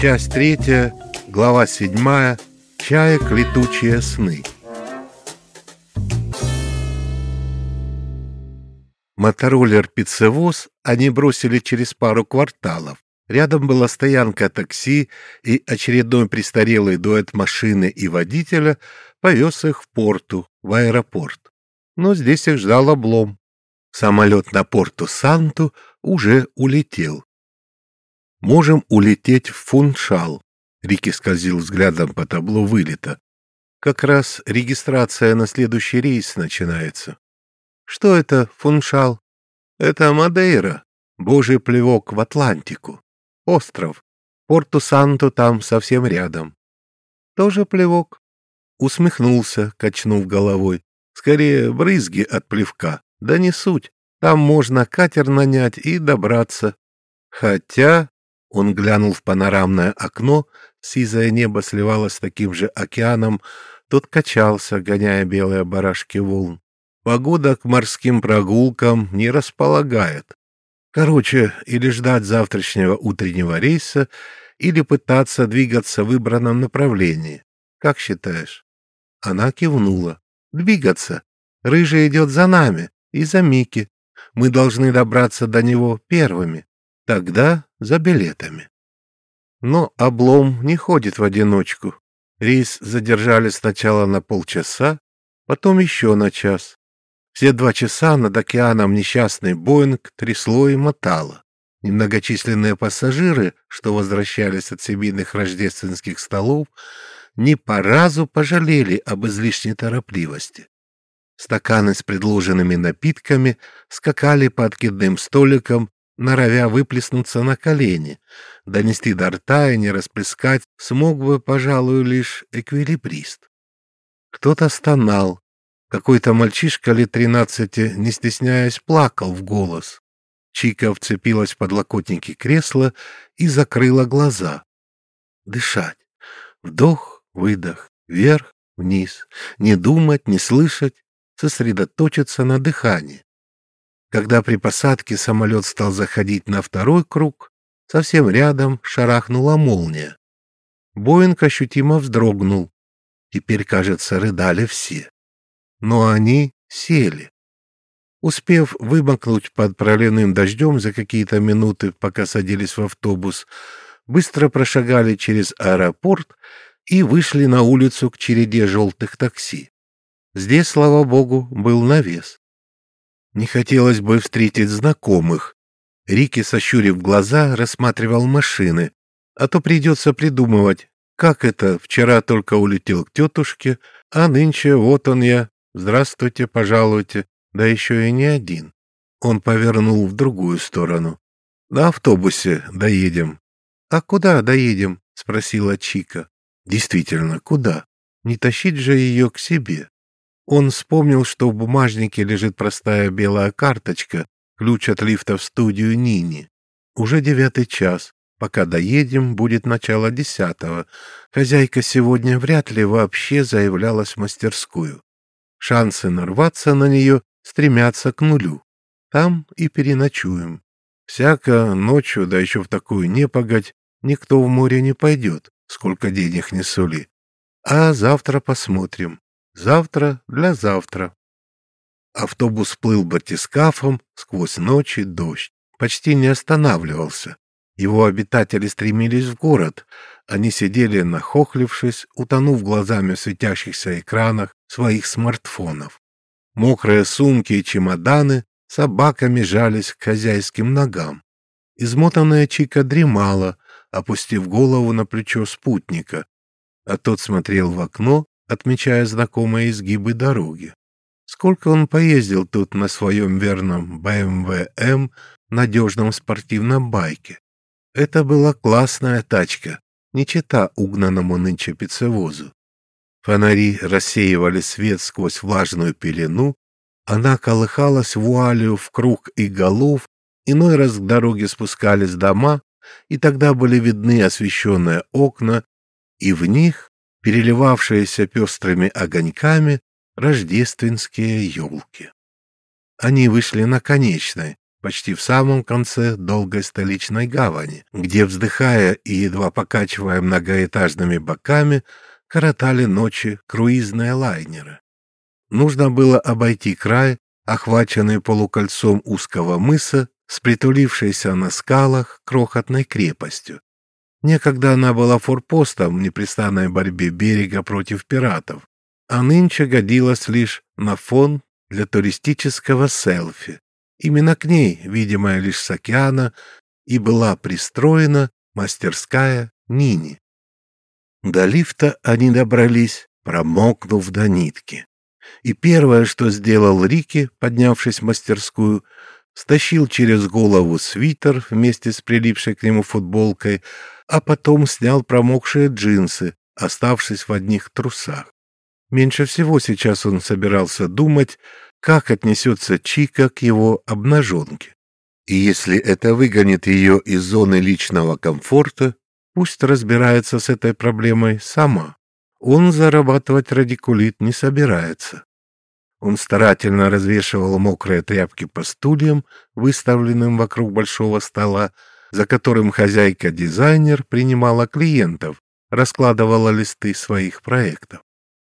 Часть третья, глава седьмая. Чаек летучие сны. Мотороллер-пиццевоз они бросили через пару кварталов. Рядом была стоянка такси, и очередной престарелый дуэт машины и водителя повез их в порту, в аэропорт. Но здесь их ждал облом. Самолет на порту Санту уже улетел. Можем улететь в Фуншал. Рики скользил взглядом по табло вылета. Как раз регистрация на следующий рейс начинается. Что это, Фуншал? Это Мадейра, божий плевок в Атлантику. Остров. Порту-Санту там совсем рядом. Тоже плевок? Усмехнулся, качнув головой. Скорее, брызги от плевка. Да не суть. Там можно катер нанять и добраться. Хотя он глянул в панорамное окно, сизое небо сливалось с таким же океаном, тот качался, гоняя белые барашки волн. Погода к морским прогулкам не располагает. Короче, или ждать завтрашнего утреннего рейса, или пытаться двигаться в выбранном направлении. Как считаешь? Она кивнула. Двигаться. Рыжий идет за нами и за Мики. Мы должны добраться до него первыми. Тогда за билетами. Но облом не ходит в одиночку. Рейс задержали сначала на полчаса, потом еще на час. Все два часа над океаном несчастный Боинг трясло и мотало. Немногочисленные пассажиры, что возвращались от семейных рождественских столов, не по разу пожалели об излишней торопливости. Стаканы с предложенными напитками скакали по откидным столикам, норовя выплеснуться на колени. Донести до рта и не расплескать смог бы, пожалуй, лишь эквилибрист. Кто-то стонал. Какой-то мальчишка лет тринадцати, не стесняясь, плакал в голос. Чика вцепилась в подлокотники кресла и закрыла глаза. Дышать. Вдох, выдох, вверх, вниз. Не думать, не слышать, сосредоточиться на дыхании. Когда при посадке самолет стал заходить на второй круг, совсем рядом шарахнула молния. Боинг ощутимо вздрогнул. Теперь, кажется, рыдали все. Но они сели. Успев вымокнуть под проливным дождем за какие-то минуты, пока садились в автобус, быстро прошагали через аэропорт и вышли на улицу к череде желтых такси. Здесь, слава богу, был навес. Не хотелось бы встретить знакомых. Рики, сощурив глаза, рассматривал машины. А то придется придумывать, как это, вчера только улетел к тетушке, а нынче вот он я, здравствуйте, пожалуйте, да еще и не один. Он повернул в другую сторону. На автобусе доедем. А куда доедем? спросила Чика. Действительно, куда? Не тащить же ее к себе. Он вспомнил, что в бумажнике лежит простая белая карточка, ключ от лифта в студию Нини. Уже девятый час. Пока доедем, будет начало десятого. Хозяйка сегодня вряд ли вообще заявлялась в мастерскую. Шансы нарваться на нее стремятся к нулю. Там и переночуем. Всяко ночью, да еще в такую непогодь, никто в море не пойдет, сколько денег не сули. А завтра посмотрим. Завтра для завтра. Автобус плыл батискафом сквозь ночь и дождь. Почти не останавливался. Его обитатели стремились в город. Они сидели, нахохлившись, утонув глазами в светящихся экранах своих смартфонов. Мокрые сумки и чемоданы собаками жались к хозяйским ногам. Измотанная Чика дремала, опустив голову на плечо спутника, а тот смотрел в окно отмечая знакомые изгибы дороги. Сколько он поездил тут на своем верном БМВ-М надежном спортивном байке. Это была классная тачка, не чета угнанному нынче пиццевозу. Фонари рассеивали свет сквозь влажную пелену, она колыхалась вуалью в круг и голов, иной раз к дороге спускались дома, и тогда были видны освещенные окна, и в них переливавшиеся пестрыми огоньками рождественские елки. Они вышли на конечной, почти в самом конце долгой столичной гавани, где, вздыхая и едва покачивая многоэтажными боками, коротали ночи круизные лайнеры. Нужно было обойти край, охваченный полукольцом узкого мыса, с притулившейся на скалах крохотной крепостью. Некогда она была форпостом в непрестанной борьбе берега против пиратов, а нынче годилась лишь на фон для туристического селфи. Именно к ней, видимая лишь с океана, и была пристроена мастерская Нини. До лифта они добрались, промокнув до нитки. И первое, что сделал Рики, поднявшись в мастерскую, стащил через голову свитер вместе с прилипшей к нему футболкой, а потом снял промокшие джинсы, оставшись в одних трусах. Меньше всего сейчас он собирался думать, как отнесется Чика к его обнаженке. И если это выгонит ее из зоны личного комфорта, пусть разбирается с этой проблемой сама. Он зарабатывать радикулит не собирается. Он старательно развешивал мокрые тряпки по стульям, выставленным вокруг большого стола, за которым хозяйка-дизайнер принимала клиентов, раскладывала листы своих проектов.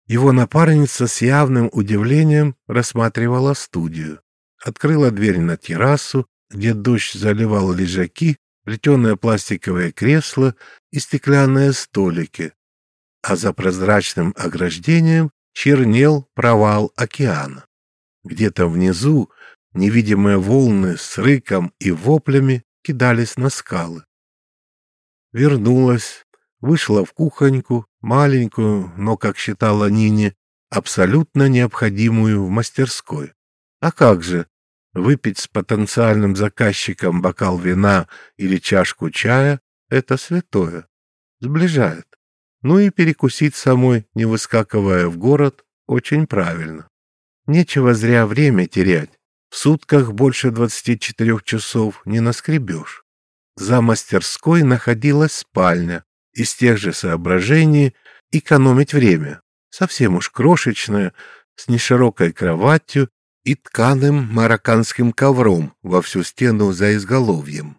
Его напарница с явным удивлением рассматривала студию. Открыла дверь на террасу, где дождь заливал лежаки, плетеные пластиковые кресла и стеклянные столики, а за прозрачным ограждением чернел провал океана. Где-то внизу невидимые волны с рыком и воплями кидались на скалы. Вернулась, вышла в кухоньку, маленькую, но, как считала Нине, абсолютно необходимую в мастерской. А как же, выпить с потенциальным заказчиком бокал вина или чашку чая — это святое, сближает. Ну и перекусить самой, не выскакивая в город, очень правильно. Нечего зря время терять. В сутках больше 24 часов не наскребешь. За мастерской находилась спальня, из тех же соображений экономить время, совсем уж крошечная, с неширокой кроватью и тканым марокканским ковром во всю стену за изголовьем.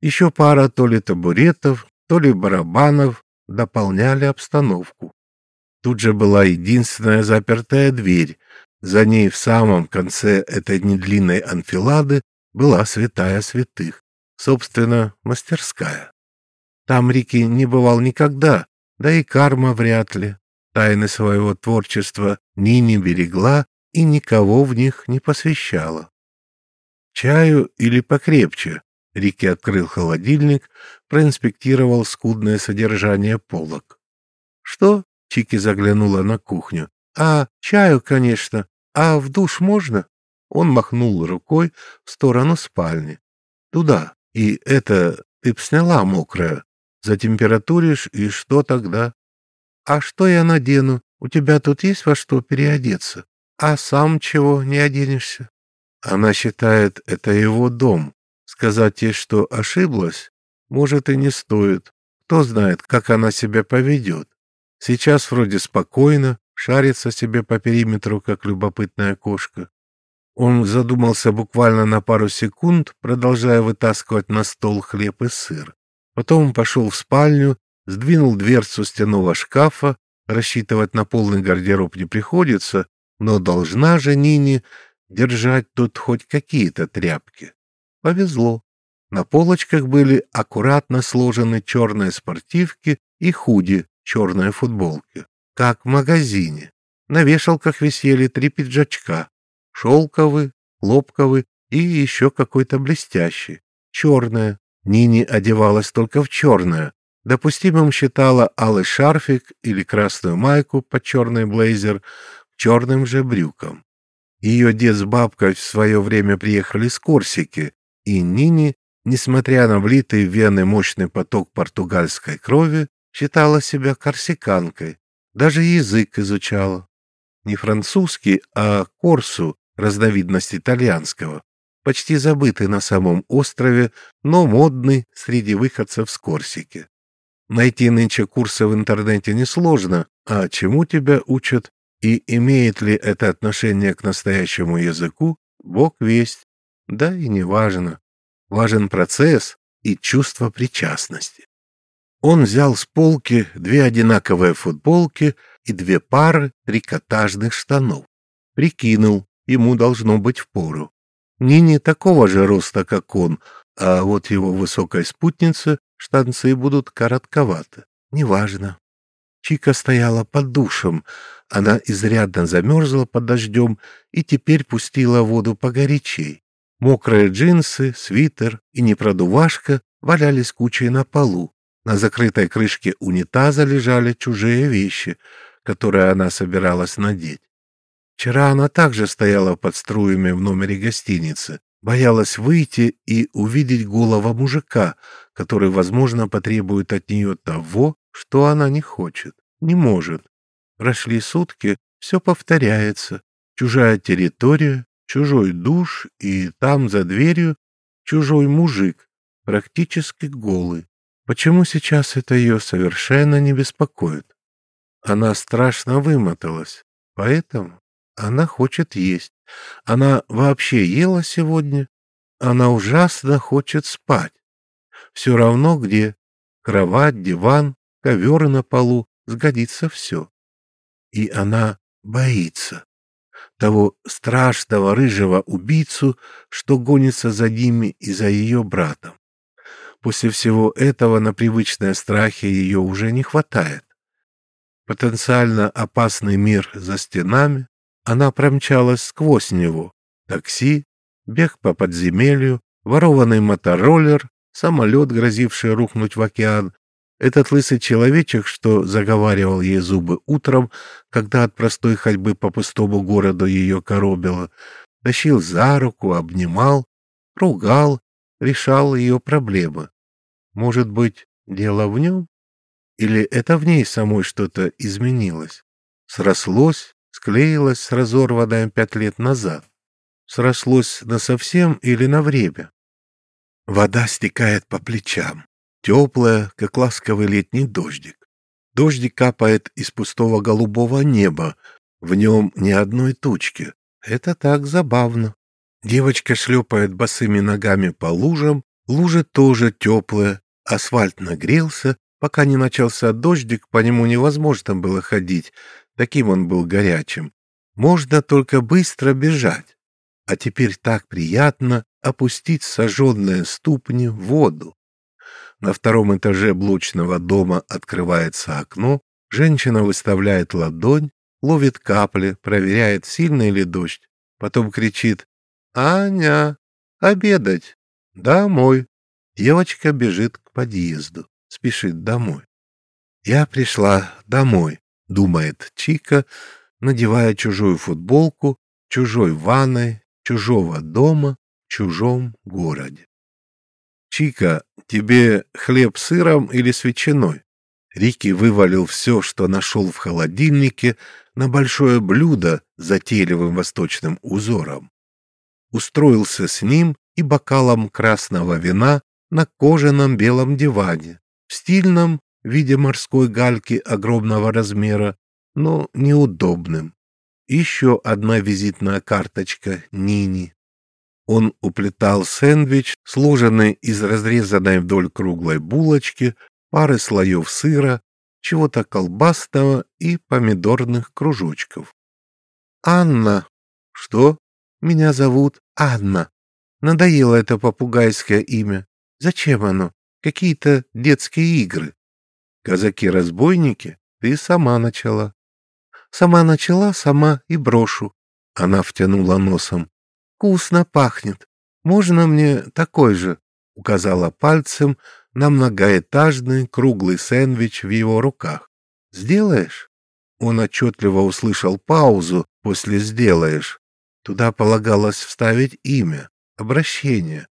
Еще пара то ли табуретов, то ли барабанов дополняли обстановку. Тут же была единственная запертая дверь. За ней в самом конце этой недлинной анфилады была святая святых, собственно, мастерская. Там Рики не бывал никогда, да и карма вряд ли. Тайны своего творчества ни не берегла и никого в них не посвящала. Чаю или покрепче? Рики открыл холодильник, проинспектировал скудное содержание полок. Что? Чики заглянула на кухню. А, чаю, конечно. А в душ можно? Он махнул рукой в сторону спальни. Туда. И это ты б сняла мокрое. Затемпературишь, и что тогда? А что я надену? У тебя тут есть во что переодеться? А сам чего не оденешься? Она считает, это его дом. Сказать ей, что ошиблась, может и не стоит. Кто знает, как она себя поведет. Сейчас вроде спокойно, шарится себе по периметру, как любопытная кошка. Он задумался буквально на пару секунд, продолжая вытаскивать на стол хлеб и сыр. Потом пошел в спальню, сдвинул дверцу стенного шкафа, рассчитывать на полный гардероб не приходится, но должна же Нине держать тут хоть какие-то тряпки. Повезло. На полочках были аккуратно сложены черные спортивки и худи, черные футболки, как в магазине. На вешалках висели три пиджачка, шелковый, хлопковый и еще какой-то блестящий, черные, Нини одевалась только в черное. Допустимым считала алый шарфик или красную майку под черный блейзер черным же брюком. Ее дед с бабкой в свое время приехали с Корсики, и Нини, несмотря на влитый в вены мощный поток португальской крови, считала себя корсиканкой, даже язык изучала. Не французский, а корсу, разновидность итальянского, почти забытый на самом острове, но модный среди выходцев с Корсики. Найти нынче курсы в интернете несложно, а чему тебя учат и имеет ли это отношение к настоящему языку, бог весть. Да и не важно. Важен процесс и чувство причастности. Он взял с полки две одинаковые футболки и две пары трикотажных штанов. Прикинул, ему должно быть впору. Нине такого же роста, как он, а вот его высокой спутнице штанцы будут коротковаты. Неважно. Чика стояла под душем. Она изрядно замерзла под дождем и теперь пустила воду погорячей. Мокрые джинсы, свитер и непродувашка валялись кучей на полу. На закрытой крышке унитаза лежали чужие вещи, которые она собиралась надеть. Вчера она также стояла под струями в номере гостиницы, боялась выйти и увидеть голого мужика, который, возможно, потребует от нее того, что она не хочет, не может. Прошли сутки, все повторяется. Чужая территория, чужой душ и там за дверью чужой мужик, практически голый. Почему сейчас это ее совершенно не беспокоит? Она страшно вымоталась, поэтому она хочет есть. Она вообще ела сегодня. Она ужасно хочет спать. Все равно где. Кровать, диван, ковер на полу. Сгодится все. И она боится того страшного рыжего убийцу, что гонится за ними и за ее братом. После всего этого на привычные страхи ее уже не хватает. Потенциально опасный мир за стенами, она промчалась сквозь него. Такси, бег по подземелью, ворованный мотороллер, самолет, грозивший рухнуть в океан, этот лысый человечек, что заговаривал ей зубы утром, когда от простой ходьбы по пустому городу ее коробило, тащил за руку, обнимал, ругал, решал ее проблемы. Может быть, дело в нем? Или это в ней самой что-то изменилось? Срослось, склеилось с разорванным пять лет назад? Срослось насовсем или на время? Вода стекает по плечам теплая, как ласковый летний дождик. Дождик капает из пустого голубого неба, в нем ни одной тучки. Это так забавно. Девочка шлепает босыми ногами по лужам, лужи тоже теплые, асфальт нагрелся, пока не начался дождик, по нему невозможно было ходить, таким он был горячим. Можно только быстро бежать. А теперь так приятно опустить сожженные ступни в воду. На втором этаже блочного дома открывается окно, женщина выставляет ладонь, ловит капли, проверяет, сильный ли дождь, потом кричит «Аня, обедать! Домой!» Девочка бежит к подъезду, спешит домой. «Я пришла домой», — думает Чика, надевая чужую футболку, чужой ванной, чужого дома, в чужом городе. «Чика, тебе хлеб с сыром или с ветчиной?» Рики вывалил все, что нашел в холодильнике, на большое блюдо с затейливым восточным узором. Устроился с ним и бокалом красного вина на кожаном белом диване, в стильном виде морской гальки огромного размера, но неудобным. Еще одна визитная карточка Нини. Он уплетал сэндвич, сложенный из разрезанной вдоль круглой булочки, пары слоев сыра, чего-то колбасного и помидорных кружочков. «Анна!» «Что?» «Меня зовут Анна. Надоело это попугайское имя. Зачем оно? Какие-то детские игры. Казаки-разбойники? Ты сама начала». «Сама начала, сама и брошу». Она втянула носом вкусно пахнет. Можно мне такой же?» — указала пальцем на многоэтажный круглый сэндвич в его руках. «Сделаешь?» Он отчетливо услышал паузу после «сделаешь». Туда полагалось вставить имя, обращение.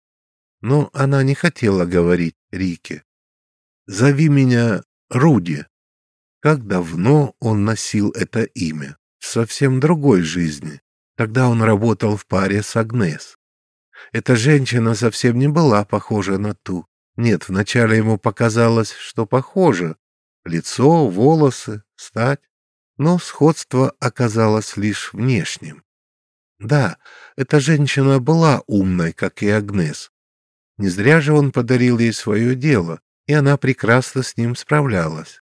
Но она не хотела говорить Рике. «Зови меня Руди». Как давно он носил это имя? В совсем другой жизни. Тогда он работал в паре с Агнес. Эта женщина совсем не была похожа на ту. Нет, вначале ему показалось, что похожа. Лицо, волосы, стать. Но сходство оказалось лишь внешним. Да, эта женщина была умной, как и Агнес. Не зря же он подарил ей свое дело, и она прекрасно с ним справлялась.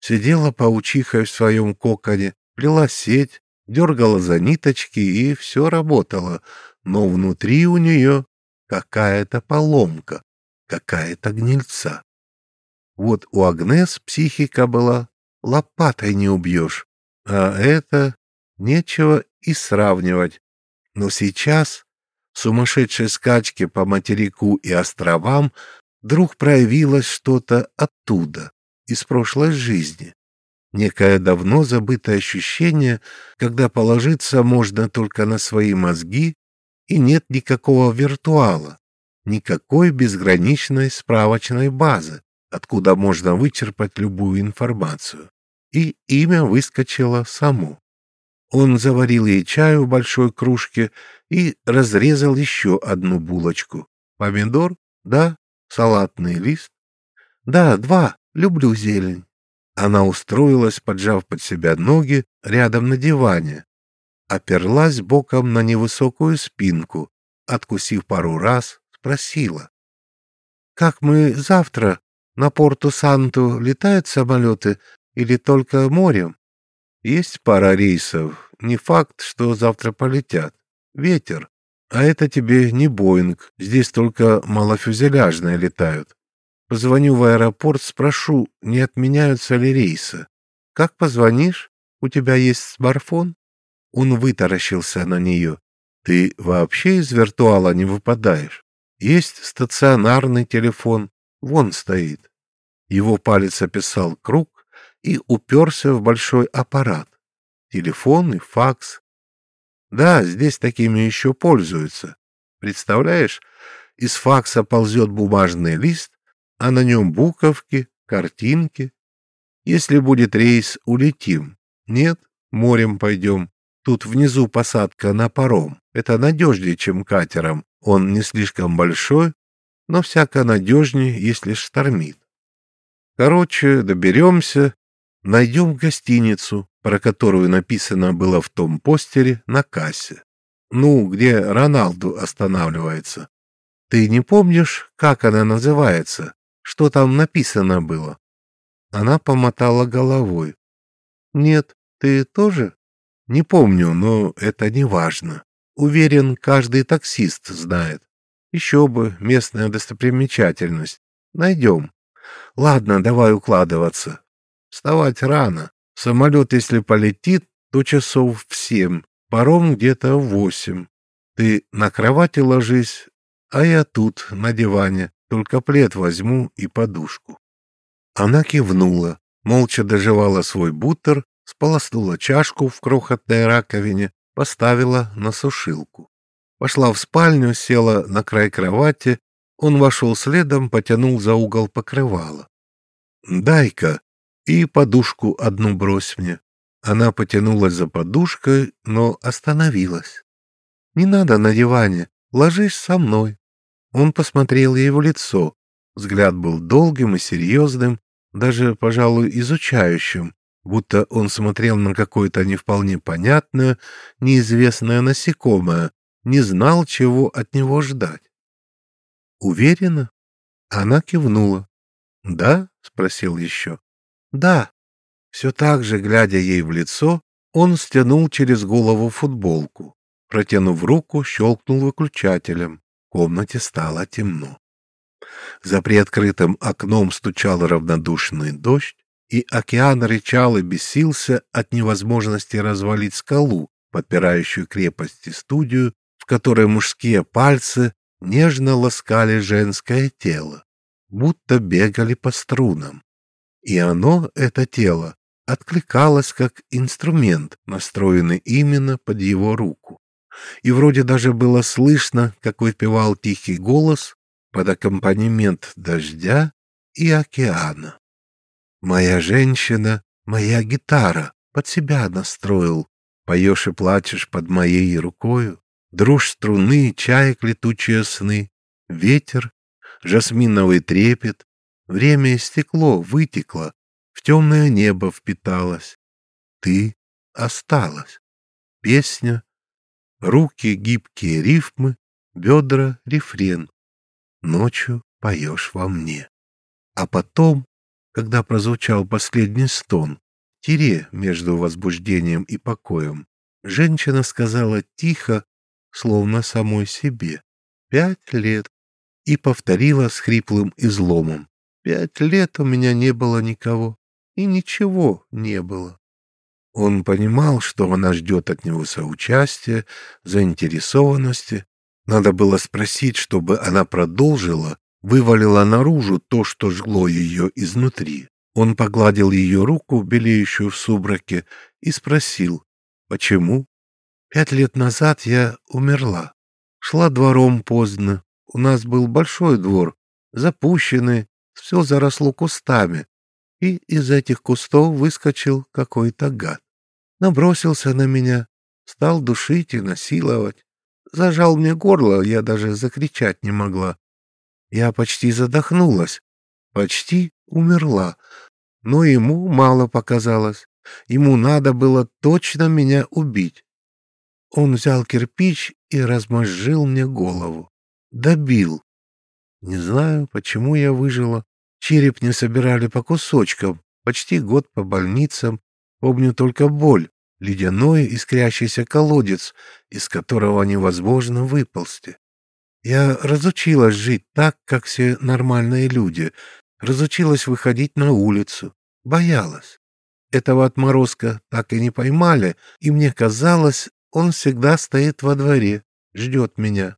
Сидела паучихой в своем коконе, плела сеть, дергала за ниточки, и все работало, но внутри у нее какая-то поломка, какая-то гнильца. Вот у Агнес психика была, лопатой не убьешь, а это нечего и сравнивать. Но сейчас, сумасшедшей скачке по материку и островам, вдруг проявилось что-то оттуда, из прошлой жизни. Некое давно забытое ощущение, когда положиться можно только на свои мозги, и нет никакого виртуала, никакой безграничной справочной базы, откуда можно вычерпать любую информацию. И имя выскочило само. Он заварил ей чаю в большой кружке и разрезал еще одну булочку. Помидор? Да. Салатный лист? Да, два. Люблю зелень. Она устроилась, поджав под себя ноги, рядом на диване. Оперлась боком на невысокую спинку, откусив пару раз, спросила. «Как мы завтра? На Порту-Санту летают самолеты или только морем?» «Есть пара рейсов. Не факт, что завтра полетят. Ветер. А это тебе не Боинг. Здесь только малофюзеляжные летают. Позвоню в аэропорт, спрошу, не отменяются ли рейсы. Как позвонишь? У тебя есть смартфон? Он вытаращился на нее. Ты вообще из виртуала не выпадаешь? Есть стационарный телефон, вон стоит. Его палец описал круг и уперся в большой аппарат. Телефон и факс. Да, здесь такими еще пользуются. Представляешь, из факса ползет бумажный лист, а на нем буковки, картинки. Если будет рейс, улетим. Нет, морем пойдем. Тут внизу посадка на паром. Это надежнее, чем катером. Он не слишком большой, но всяко надежнее, если штормит. Короче, доберемся, найдем гостиницу, про которую написано было в том постере на кассе. Ну, где Роналду останавливается. Ты не помнишь, как она называется? Что там написано было? Она помотала головой. Нет, ты тоже? Не помню, но это не важно. Уверен, каждый таксист знает. Еще бы, местная достопримечательность. Найдем. Ладно, давай укладываться. Вставать рано. Самолет, если полетит, то часов в семь. Паром где-то в восемь. Ты на кровати ложись, а я тут, на диване. Только плед возьму и подушку. Она кивнула, молча доживала свой бутер, сполоснула чашку в крохотной раковине, поставила на сушилку. Пошла в спальню, села на край кровати, он вошел следом, потянул за угол покрывала. «Дай-ка, и подушку одну брось мне». Она потянулась за подушкой, но остановилась. «Не надо на диване, ложись со мной». Он посмотрел ей в лицо. Взгляд был долгим и серьезным, даже, пожалуй, изучающим, будто он смотрел на какое-то не вполне понятное, неизвестное насекомое, не знал, чего от него ждать. «Уверена?» Она кивнула. «Да?» — спросил еще. «Да». Все так же, глядя ей в лицо, он стянул через голову футболку. Протянув руку, щелкнул выключателем комнате стало темно. За приоткрытым окном стучал равнодушный дождь, и океан рычал и бесился от невозможности развалить скалу, подпирающую крепости студию, в которой мужские пальцы нежно ласкали женское тело, будто бегали по струнам. И оно, это тело, откликалось как инструмент, настроенный именно под его руку. И вроде даже было слышно, как выпевал тихий голос под аккомпанемент дождя и океана. «Моя женщина, моя гитара, под себя настроил, поешь и плачешь под моей рукою, дружь струны, чаек летучие сны, ветер, жасминовый трепет, время истекло, вытекло, в темное небо впиталось. Ты осталась. Песня Руки гибкие рифмы, бедра рефрен. Ночью поешь во мне. А потом, когда прозвучал последний стон, тире между возбуждением и покоем, женщина сказала тихо, словно самой себе, «Пять лет», и повторила с хриплым изломом, «Пять лет у меня не было никого, и ничего не было». Он понимал, что она ждет от него соучастия, заинтересованности. Надо было спросить, чтобы она продолжила, вывалила наружу то, что жгло ее изнутри. Он погладил ее руку, белеющую в субраке, и спросил, почему? Пять лет назад я умерла. Шла двором поздно. У нас был большой двор, запущенный, все заросло кустами и из этих кустов выскочил какой-то гад. Набросился на меня, стал душить и насиловать. Зажал мне горло, я даже закричать не могла. Я почти задохнулась, почти умерла, но ему мало показалось. Ему надо было точно меня убить. Он взял кирпич и размозжил мне голову. Добил. Не знаю, почему я выжила. Череп не собирали по кусочкам, почти год по больницам. Помню только боль, ледяной искрящийся колодец, из которого невозможно выползти. Я разучилась жить так, как все нормальные люди, разучилась выходить на улицу, боялась. Этого отморозка так и не поймали, и мне казалось, он всегда стоит во дворе, ждет меня.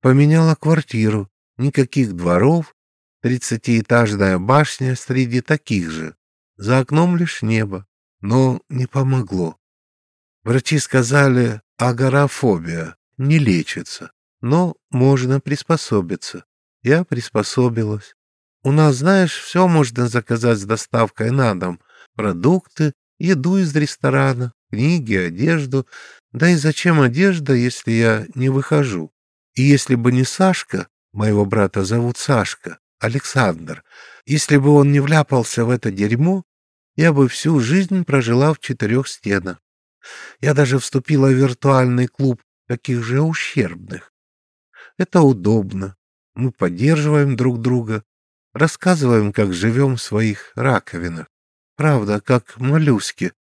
Поменяла квартиру, никаких дворов, Тридцатиэтажная башня среди таких же. За окном лишь небо. Но не помогло. Врачи сказали, агорафобия не лечится, но можно приспособиться. Я приспособилась. У нас, знаешь, все можно заказать с доставкой на дом. Продукты, еду из ресторана, книги, одежду. Да и зачем одежда, если я не выхожу? И если бы не Сашка, моего брата зовут Сашка, Александр, если бы он не вляпался в это дерьмо, я бы всю жизнь прожила в четырех стенах. Я даже вступила в виртуальный клуб таких же ущербных. Это удобно. Мы поддерживаем друг друга, рассказываем, как живем в своих раковинах. Правда, как моллюски.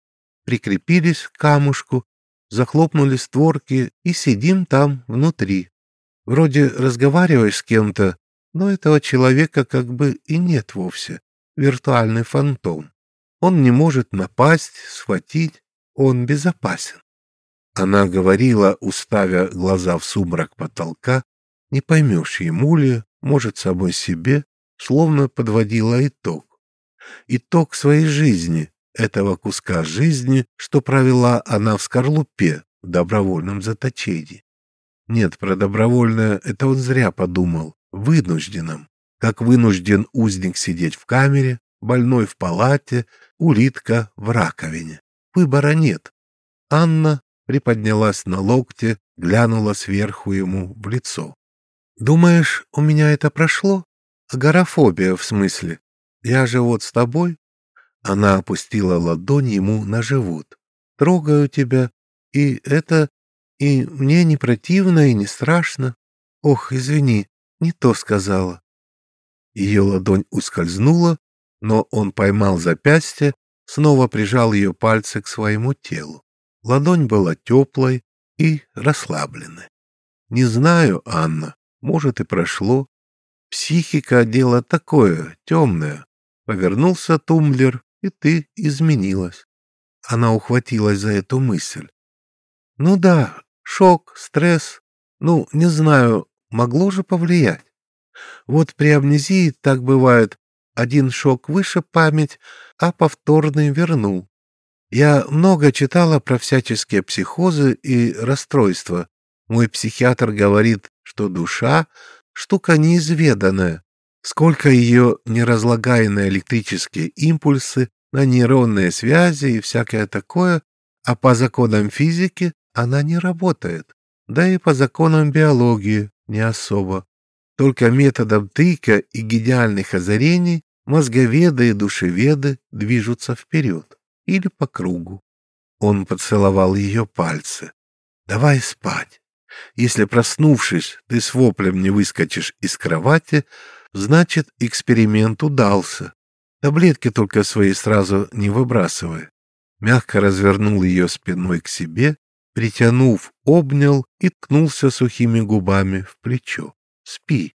Прикрепились к камушку, захлопнули створки и сидим там внутри. Вроде разговариваешь с кем-то, но этого человека как бы и нет вовсе. Виртуальный фантом. Он не может напасть, схватить, он безопасен. Она говорила, уставя глаза в сумрак потолка, не поймешь, ему ли, может, самой себе, словно подводила итог. Итог своей жизни, этого куска жизни, что провела она в скорлупе, в добровольном заточении. Нет, про добровольное это он зря подумал вынужденным, как вынужден узник сидеть в камере, больной в палате, улитка в раковине. Выбора нет. Анна приподнялась на локте, глянула сверху ему в лицо. «Думаешь, у меня это прошло? Агорафобия, в смысле? Я же вот с тобой?» Она опустила ладонь ему на живот. «Трогаю тебя, и это... И мне не противно и не страшно. Ох, извини, не то сказала. Ее ладонь ускользнула, но он поймал запястье, снова прижал ее пальцы к своему телу. Ладонь была теплой и расслабленной. Не знаю, Анна, может и прошло. Психика — дело такое, темное. Повернулся тумблер, и ты изменилась. Она ухватилась за эту мысль. Ну да, шок, стресс. Ну, не знаю, могло же повлиять. Вот при амнезии так бывает. Один шок выше память, а повторный вернул. Я много читала про всяческие психозы и расстройства. Мой психиатр говорит, что душа — штука неизведанная. Сколько ее неразлагаемые электрические импульсы на нейронные связи и всякое такое, а по законам физики она не работает. Да и по законам биологии не особо. Только методом тыка и гениальных озарений мозговеды и душеведы движутся вперед или по кругу. Он поцеловал ее пальцы. Давай спать. Если, проснувшись, ты с воплем не выскочишь из кровати, значит, эксперимент удался. Таблетки только свои сразу не выбрасывай. Мягко развернул ее спиной к себе, притянув, обнял и ткнулся сухими губами в плечо. Спи.